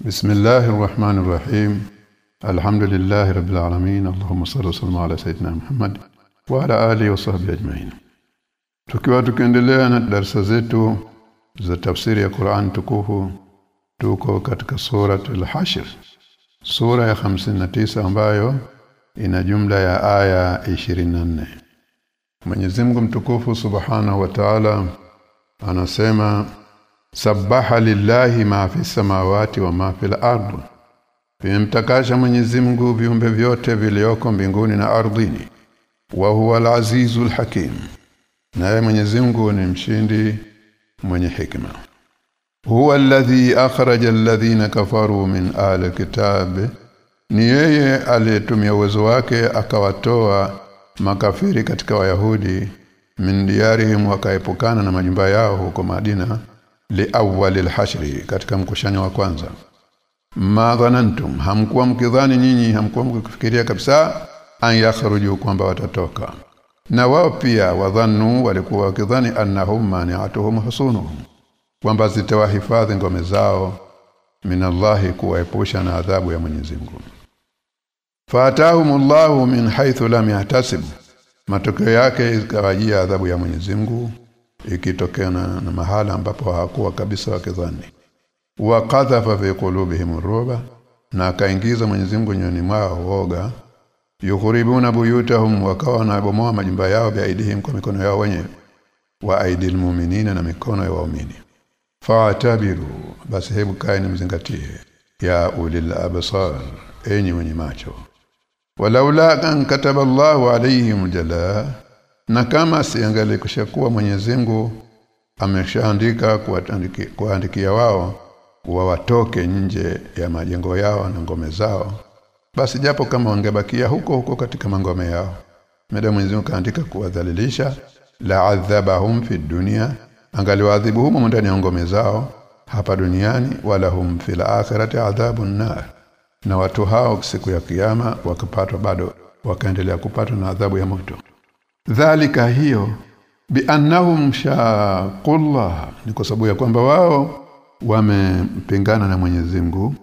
بسم الله الرحمن الرحيم الحمد لله رب العالمين اللهم صل وسلم على سيدنا محمد وعلى اله وصحبه اجمعين tukiwa tukiendelea na darasa zetu za tafsiri ya Qur'an tukufu tuko katika sura al-Hashr sura ya 59 ambayo ina jumla ya aya 24 Mwenyezi Mungu mtukufu Subhanahu wa Ta'ala anasema Sabaha lillahi ma fi samawati wa ma fil ardh. Vimtakasha Mwenyezi Mungu viumbe vyote vilioko mbinguni na ardhini. Wa huwa al-azizul hakim. Naye Mwenyezi Mungu ni mshindi mwenye hikma. Huwa alladhi akhraja alladhina kafaru min ahli kitab. Ni yeye aliyetumia uwezo wake akawatoa makafiri katika Wayahudi min diarihim wakaepukana na majumba yao huko Madina liawwalil hashri katika mkushanyo wa kwanza. Ma dhanantum hamkuwa mkidhani nyinyi hamkuwa mkifikiria kabisa an yakhruju kwamba watatoka. Na wao pia wadhanu walikuwa wakidhani annahum mani'atuhum husunuhum kwamba zitawahifadhi ngome zao. Minallahi kuwaepusha na adhabu ya Mwenyezi Mungu. Fatahumullahu min haythu lam yahtasib matokeo yake ikawajia adhabu ya Mwenyezi Mungu ikitokana na na mahala ambapo hawakuwa kabisa wakidhani wa qadhafa fi qulubihim ruba na akaingiza Mwenyezi Mungu nyoni mwao woga yukhribuna buyutahum wakawa na bomoa majumba yao biaidihim kwa mikono yao wenyewe wa aidil mu'minina na mikono ya waumini. Fa'tabiru basi hebu kaeni mzingatie ya ulil absar enyi wenye macho. Walaula kan kataba Allahu alayhim jalaa na kama siangalie kushakuwa Mwenyezi Mungu ameshaandika kuandikia wao wawatoke nje ya majengo yao na ngome zao basi japo kama wangebakia huko huko katika mangome yao mada Mwenyezi Mungu kaandika kuwadhalilisha la adhabahum fi dunya angaliwaadhibu humo ndani ya ngome zao hapa duniani wala hum fil akhirati adhabun nar. Na watu hao siku ya kiyama wakapatwa bado wakaendelea kupatwa na adhabu ya moto dhalika hiyo biannahum shaqullah ni kwa sababu ya kwamba wao wamepingana na Mwenyezi Mungu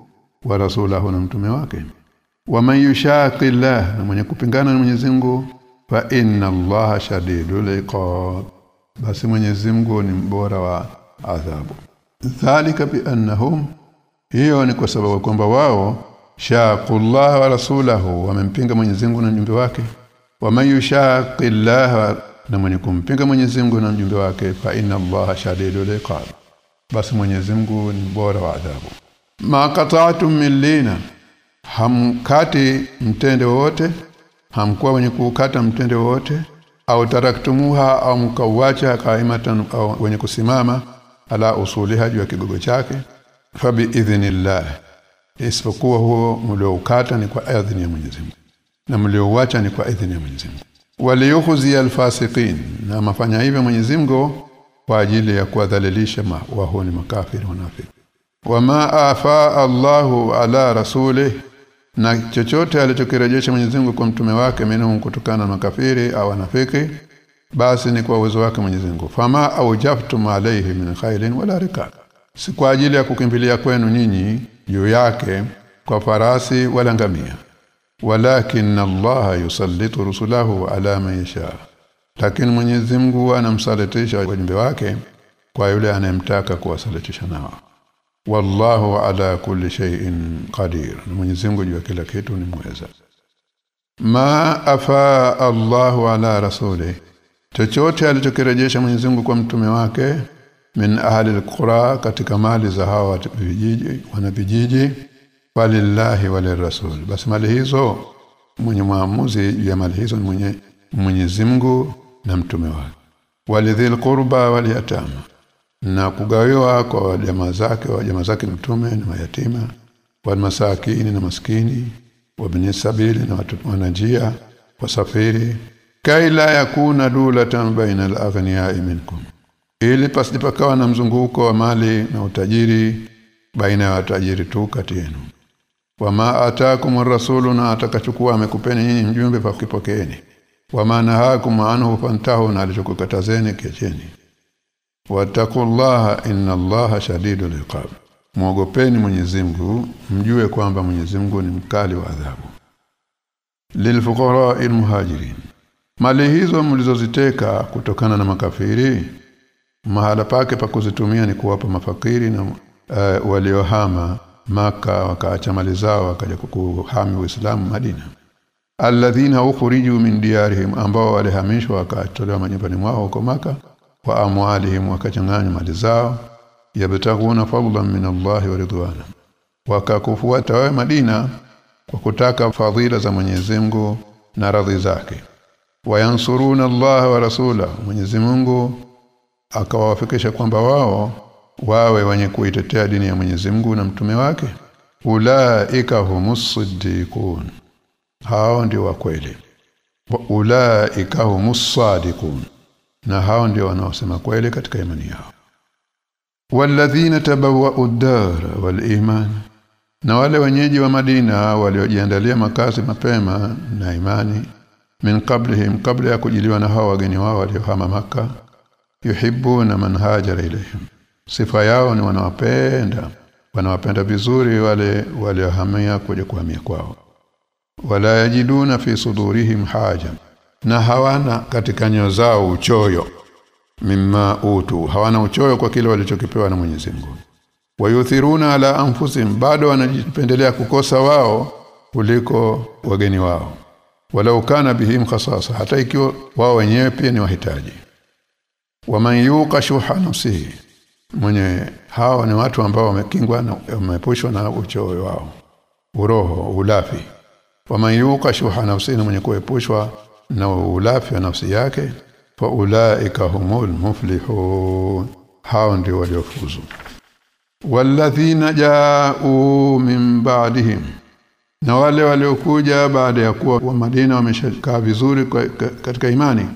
wa rasulahu na mtume wake. Wa waman yushaqillah na mwenye kupingana na Mwenyezi Mungu fa inna Allaha shadidul iqab basi Mwenyezi Mungu ni mbora wa adhabu. Dhalika biannahum hiyo ni kwa sababu kwamba wao shaqullah wa rasulahu wamempinga Mwenyezi Mungu na mjumbe wake waman yushaqillaha na mwenye kumpinga Mwenyezi Mungu na mjumbe wake fa inna Allah shadidul iqab. Basi Mwenyezi Mungu ni bora wa adhabu. Ma qata'tum min lina hamkati mtende wote hamkuwa wenye kukata mtende wote au taraktumuha au mkawacha kaimatan au wenye kusimama ala usuliha juu ya kigogo chake fa bi idhnillah. Isipokuwa huo mlioukata ni kwa idhini ya Mwenyezi Mungu na mliouacha ni kwa idhini ya Mwenyezi Mungu. Waliyukhzi alfasiqin na mafanya hivyo Mwenyezi Mungu kwa ajili ya kuwadhalilisha wao ni makafiri wanafiki wama afa Allahu ala rasuli na chochote alichokirejesha Mwenyezi Mungu kwa mtume wake minhum kutokana na makafiri au wanafiki basi ni kwa uwezo wake Mwenyezi Mungu. Fama aujaftum alayhi min khailin wala rikab. Si kwa ajili ya kukimbilia kwenu nyinyi juu yake kwa farasi wala ngamia walakin Allah yusallitu rusulahu ala man yasha. Lakini Mwenyezi Mungu anamsalitisha wajumbe wake kwa yule anayemtaka kuwasalitisha nao. Wallahu ala kulli shay'in qadir. Mwenyezi Mungu juu kila kitu ni mweza. Ma afa Allahu ala rasuli chochote alichokirejesha Mwenyezi Mungu kwa mtume wake min ahli alqura katika mali za hawa vijiji wana vijiji walillahi walirrasul. Basi mali hizo mwenye maamuzi ya mali hizo ni mwenye Mwenyezi Mungu na mtume wake. Walidhil qurba waliyatama na kugawiwa kwa jamaa zake wa jamaa zake mtume na mayatima. Wal masakini na maskini. Wabni sabili na watu wanajia wasafiri kaila yakuna dulatan baina al-aghniyai minkum. Ili pasipakawa na mzunguko wa mali na utajiri baina ya watajiri tu kati yenu wama ataakum ar-rasulu na atakachukua amekupeni nyinyi mjumbe pa kipokeeni wama nahakum anhu fantahu na alichokukatazeni kiacheni. Wattaqullaha inna allaha shadidul iqab. Muogopeni Mwenyezi Mungu mjue kwamba Mwenyezi Mungu ni mkali wa adhabu. Lilfuqara almuhajirin. Mali hizo mlizoziteka kutokana na makafiri mahala pake pa kuzitumia ni kuwapa mafakiri na uh, waliohama maka wakaacha mali zao wakaja kuhami Uislamu Madina. Alladhina ukhriju min diyarihim ambao walihamishwa wakatolewa manyumbani mwao huko maka wa amwalihim wakachanganya mali zao. Yabtaguna fadlan min Allah wa ridwana. Wakakufuata wewe Madina kwa kutaka fadhila za Mwenyezi Mungu na radhi zake. Wayansuruna Allah wa rasula Mwenyezi Mungu akawafikisha kwamba wao wawe wenye kuitetea dini ya Mwenyezi Mungu na mtume wake. Ulaika humus siddiqun. Hao ndio wa kweli. Ulaika humus sadiqun. Na hao ndio wanaosema kweli katika imani yao. Walladhina tabawwa'u ad-dar wal-iman na wale wenyeji wa Madina waliojiandalia makazi mapema na imani min qablihim kabla ya kujiliwa na hao wageni wao waliohama maka yuhibbuna man hajara ilayhim sifa yao ni wanawapenda. Wanawapenda vizuri wale waliohamia kuja kuhamia kwao. Wala yajiduna fi sudurihim haja. Na hawana katika nyoyo zao uchoyo. Mimma utu. Hawana uchoyo kwa kile walichokipewa na Mwenyezi Mungu. Wayuthiruna ala anfusihim. Bado wanajipendelea kukosa wao kuliko wageni wao. Walau kana bihim khasasa. Hata ikiwa wao wenyewe pia ni wahitaji. Waman yuqa shuha nafsihi mwenye hawa ni watu ambao wamekingwa na wamepushwa na uchoyo wao. Uroho ulafi. Wamayuka shuha nafsini mwenye kuepushwa na ulafi wa nafsi yake fa ulaika humul muflihun. Hao ndio waliofuzu. Walladhina jaa'u min ba'dihim. Na wale waliokuja baada ya kuwa wa Madina wameshakaa vizuri katika imani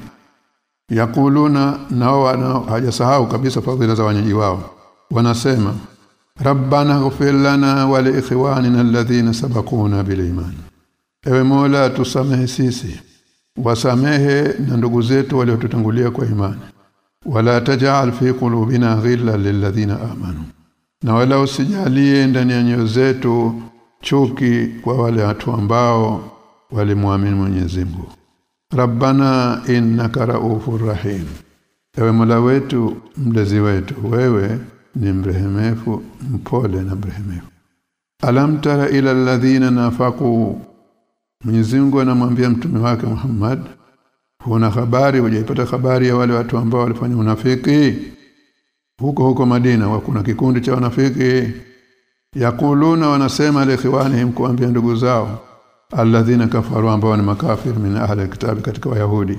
yakuluna nao hajasahau kabisa fadhila za wanyaji wao. Wanasema rabbana ghfir lana wa li ikhwanina alladhina sabaquna bil iman. Ewe mola tusamehe sisi wasamehe na ndugu zetu waliotutangulia kwa imani. Wala taj'al fi qulubina ghilla lilladhina amanu. Na wala usijalie ndani ya nyoyo zetu chuki kwa wale watu ambao walimwamini Mwenyezi Mungu Rabbana innaka raufur rahim. Ewe Mola wetu mlezi wetu wewe ni mrehemefu mpole na mrehemefu. Alam tara ila alladhina nafaku Mwenyezi Mungu anamwambia mtume wake Muhammad huna habari hujaipata habari ya wale watu ambao walifanya unafiki? Huko huko Madina kuna kikundi cha wanafiki. Yakuluna wanasema likhwanihim kuambia ndugu zao alladhina kafaru ambao ni makafir min ahli kitabi katika wayahudi.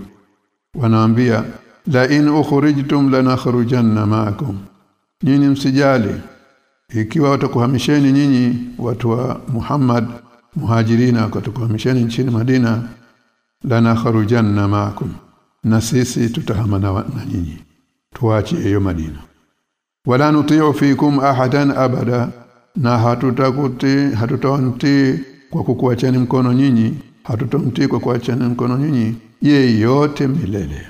Wanaambia la in ukhrijtum lanakhrujanna ma'akum. Nyinyi msijali ikiwa watakuhamisheni nyinyi watu wa Muhammad muhajirina watakuhamisheni nchini Madina lanakhrujanna ma'akum. Na sisi tutahamana na nyinyi. Tuache hiyo Madina. Wala nuti'u fikum ahadan abada. Na hatutakuti hatutawanti kwa kukuachani mkono nyinyi hatutomtii kwa kuachani mkono nyinyi yeyote milele.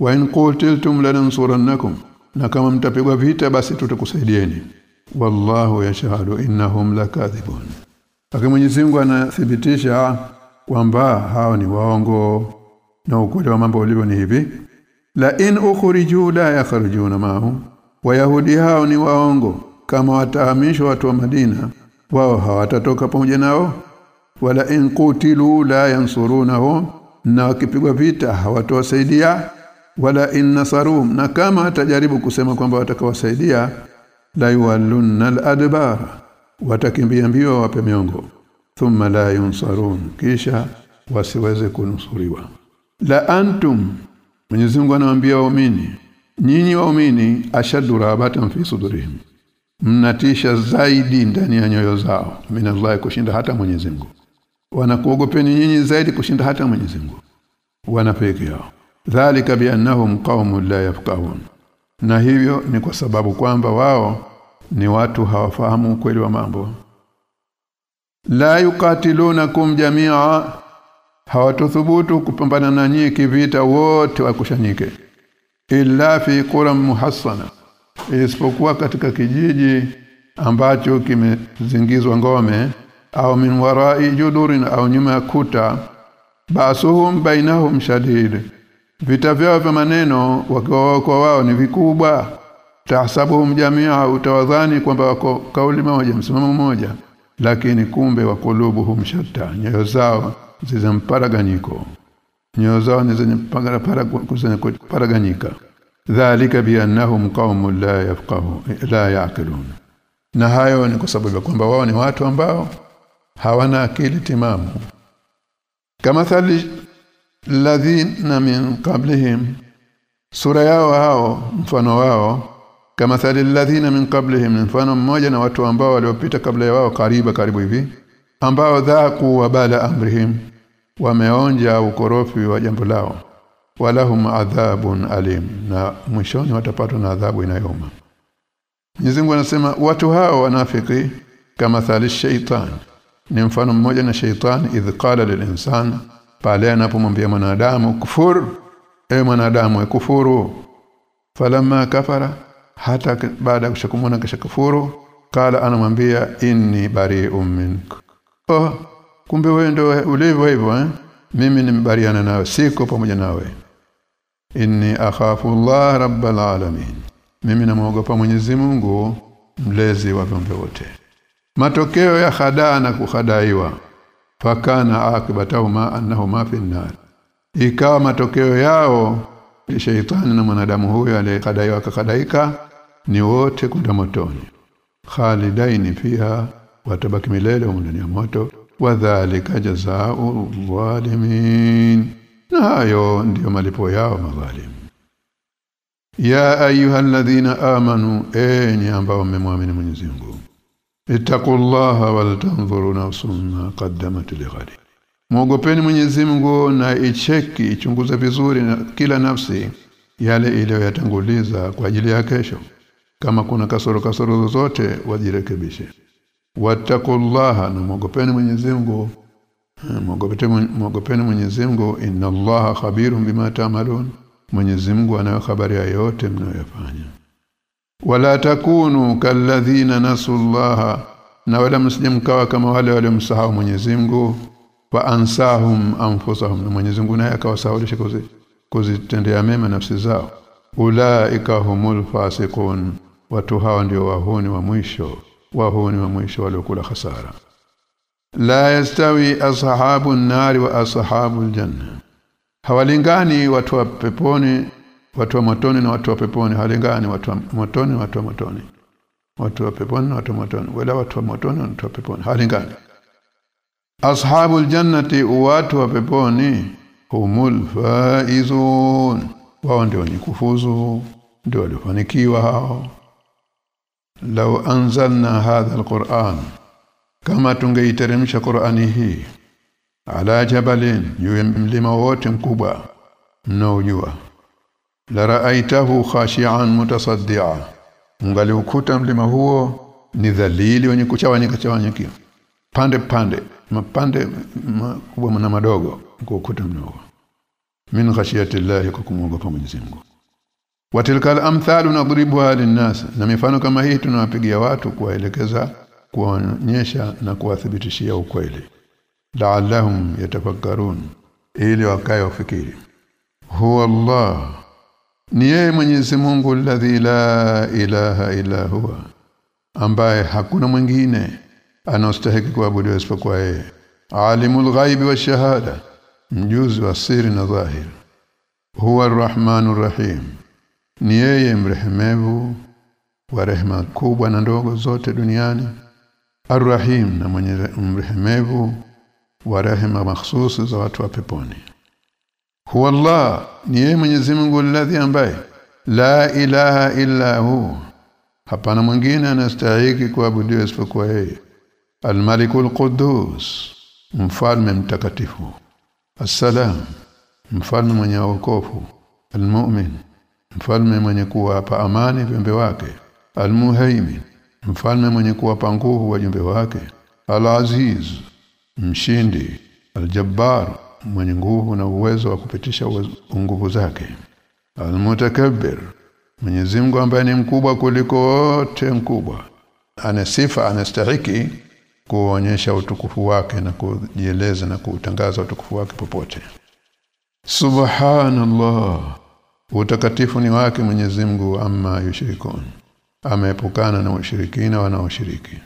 Wa in qutiltum lanansurannakum na kama mtapigwa vita basi tutakusaidieni. Wallahu yashhadu innahum lakadhibun. Lakini Mwenyezi Mungu anathibitisha kwamba hao ni waongo na ukweli wa mambo ulivyo ni hivi. La in ukhriju la yakhrujuna ma'hum wayahudi hao ni waongo. Kama watahamishwa watu wa Madina wao hawatatoka pamoja nao wala in qutilu la yansurunahum. Na wakipigwa vita hawatowasaidia wala in nasarum na kama atajaribu kusema kwamba watakawasaidia la yuwallunna al-adbar. Watakimbia mbio wape miongo. Thumma la yunsarun kisha wasiweze kunusuriwa. La antum Mwenyezi Mungu anawaambia waumini nyinyi waumini ashaddu rabatan fi sudurihim. Mnatisha zaidi ndani ya nyoyo zao. Minallahi kushinda hata Mwenyezi Mungu wanakuogopeni nyinyi zaidi kushinda hata Mwenyezi Mungu. Wanafiki yao dhalika biannahum qaumun la yafqahun. Na hivyo ni kwa sababu kwamba wao ni watu hawafahamu ukweli wa mambo. La yukatilunakum jamia. Hawatuthubutu kupambana na nyinyi kivita wote wakushanyike illa fi quram muhassana. Isipokuwa katika kijiji ambacho kimezingizwa ngome au min warai judurin au nyuma ya kuta basuhum bainahum shadid. Vita vyao vya maneno wakiwa kwa wao ni vikubwa. Tahsabuhum jamia utawadhani kwamba wako kauli moja msimamo mmoja. Lakini kumbe wa kulubuhum shatta nyoyo zao zizamparaganyiko nyoyo zao ni zenye paraganyika dhalika biannahum qaumun la yafqahu la yaqilun. Na hayo ni kwa sababu kwamba wao ni watu ambao hawana akili timamu. Kama thali ladhina min qablihim sura yao hao mfano wao kama thali ladhina min qablihim mfano mmoja na watu ambao waliopita kabla ya wao kariba karibu hivi ambao dhaku wabala amrihim wameonja ukorofi wa jambo lao. Walahum adhabun alim na mwishoni watapatwa na adhabu inayoma Mwenyezi anasema watu hao wanafiki kama thali shaitan ni mfano mmoja na sheitani idh qala lilinsan pale anapomwambia mwanadamu kufur e mwanadamu kufuru. Falamma kafara hata baada ya kushakumona kisha kufuru kala anamwambia inni bari'un mink. Oh kumbe wewe ndio ulivyo hivyo eh? Mimi nimbariana nawe siko pamoja nawe. Inni akhafu Allah rabbal alamin. Mimi namuogopa Mwenyezi Mungu mlezi wa viumbe wote matokeo ya hadaa na kuhadaiwa fakana akibatahuma annahuma fi ikawa matokeo yao sheitani na mwanadamu huyo aliyekadaiwa akakadaika ni wote kwenda motoni. Khalidaini fiha watabaki milele ndani ya moto. Wadhalika jazaa'u walimin na hayo ndiyo malipo yao madhalimu. Ya ayyuhalladhina amanu enyi ambao mmemwamini Mwenyezi Mungu ittaqullaha wal tanzuru nafsun ma qaddamat lighad Muogopeni Mwenyezi Mungu na icheki ichunguze vizuri na kila nafsi yale iliyoyatanguliza kwa ajili ya kesho. Kama kuna kasoro kasoro zozote wajirekebishe. Wattaqullaha na muogopeni Mwenyezi Mungu. Muogopeni Mwenyezi Mungu. Inna Allaha khabirun bima ta'malun. Mwenyezi Mungu anayo habari ya yote mnayofanya wala takunu kalladhina nasullaha na wala msijamkawa kama wale wale waliomsahau Mwenyezi Mungu fa ansahum anfusahum na Mwenyezi Mungu naye akawasahaulisha kuzi kuzitendea mema nafsi zao. Ulaika humul fasiqun watu hawa ndio wahuni wa mwisho wahuni wa mwisho waliokula hasara la yastawi ashabu nari wa ashabu aljanna hawalingani watu wa peponi watu wa motoni na watu wa peponi halingani watu wa motoni na watu wa motoni. Watu wa peponi na watu wa motoni. Wala watu wa motoni na watu wa peponi halingani. Ashabul jannati watu wa peponi humul faizun. Wao ndio ni kufuzu ndio walifanikiwa hao. Law anzalna hadha alquran kama tungeiteremsha qurani hii ala jabalin juu mlima wote mkubwa mnaojua la raaitahu khashi'an mutasaddia. Ungaliukuta mlima huo ni dhalili wenye kuchawanyika chawanyika pande pande mapande makubwa na madogo kuukuta mlima huo. Min khashiyati llahi kwa kumwogopa Mwenyezi Mungu. Watilka al-amthalu nadribuha linnas. Na mifano kama hii tunawapigia watu kuwaelekeza kuwaonyesha na kuwathibitishia ukweli. La'allahum yatafakkarun. Ili wakae wafikiri huwa Allah ni yeye Mwenyezi Mungu alladhi la ilaha illa huwa ambaye hakuna mwingine anastahili kuabudiwa isipokuwa yeye. Alimul ghaibi wa shahada mjuzi wa siri na dhahir huwa arrahmanur rahim. Ni yeye mrehemevu wa rehema kubwa na ndogo zote duniani. Arrahim na mwenye mrehemevu wa rehema mahsusi za watu wa peponi huwa Allah ni yeye Mwenyezi Mungu alladhi ambaye? La ilaha illa hu. Hapana mwingine anastahili kuabudiwa isipokuwa yeye. Almalikul quddus mfalme mtakatifu. Assalam mfalme mwenye wokovu. Almu'min mfalme mwenye kuwapa amani viumbe wake. Almuhaimin mfalme mwenye kuwapa nguvu wajumbe wake. Alaziz mshindi. Aljabbar mwenye nguvu na uwezo wa kupitisha nguvu zake. Almutakabbir Mwenyezi Mungu ambaye ni mkubwa kuliko wote mkubwa ana sifa anastahiki kuonyesha utukufu wake na kujieleza na kutangaza utukufu wake popote. Subhanallah utakatifu ni wake Mwenyezi Mungu ama yushirikun ameepukana na washirikina wanaoshiriki.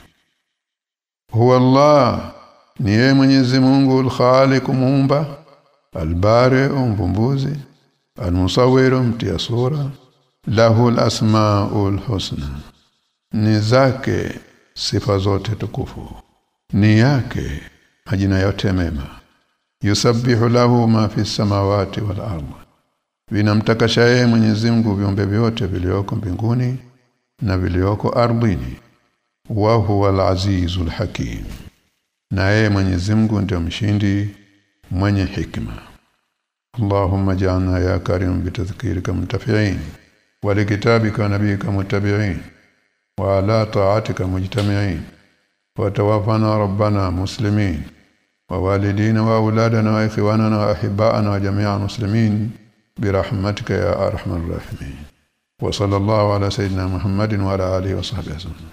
Huwa Allah ni yeye Mwenyezi Mungu al-Khaliq muumba al-Bari mvumbuzi al-Musawwir mtia sura lahu al-asmaul husna. Ni zake sifa zote tukufu. Ni yake majina yote mema. Yusabbihu lahu ma fi samawati wal ardh vinamtakasha yeye Mwenyezi Mungu viumbe vyote vilioko mbinguni na vilioko ardhini. Wa huwa al-azizul hakim na yeye Mwenyezi Mungu ndio mshindi mwenye hikma Allahumma ja'alna ya karim bitadhkirika muntafi'in wa likitabika nabiyika muttabi'in wa ala ta'atika mujtami'in wa tawaffana rabbana muslimin wa walidina wa auladana wa ikhwanana wa ahibba'ana wa jami'a muslimin برحمتك يا ارحم الراحمين وصلى الله على سيدنا محمد وعلى اله وصحبه وسلم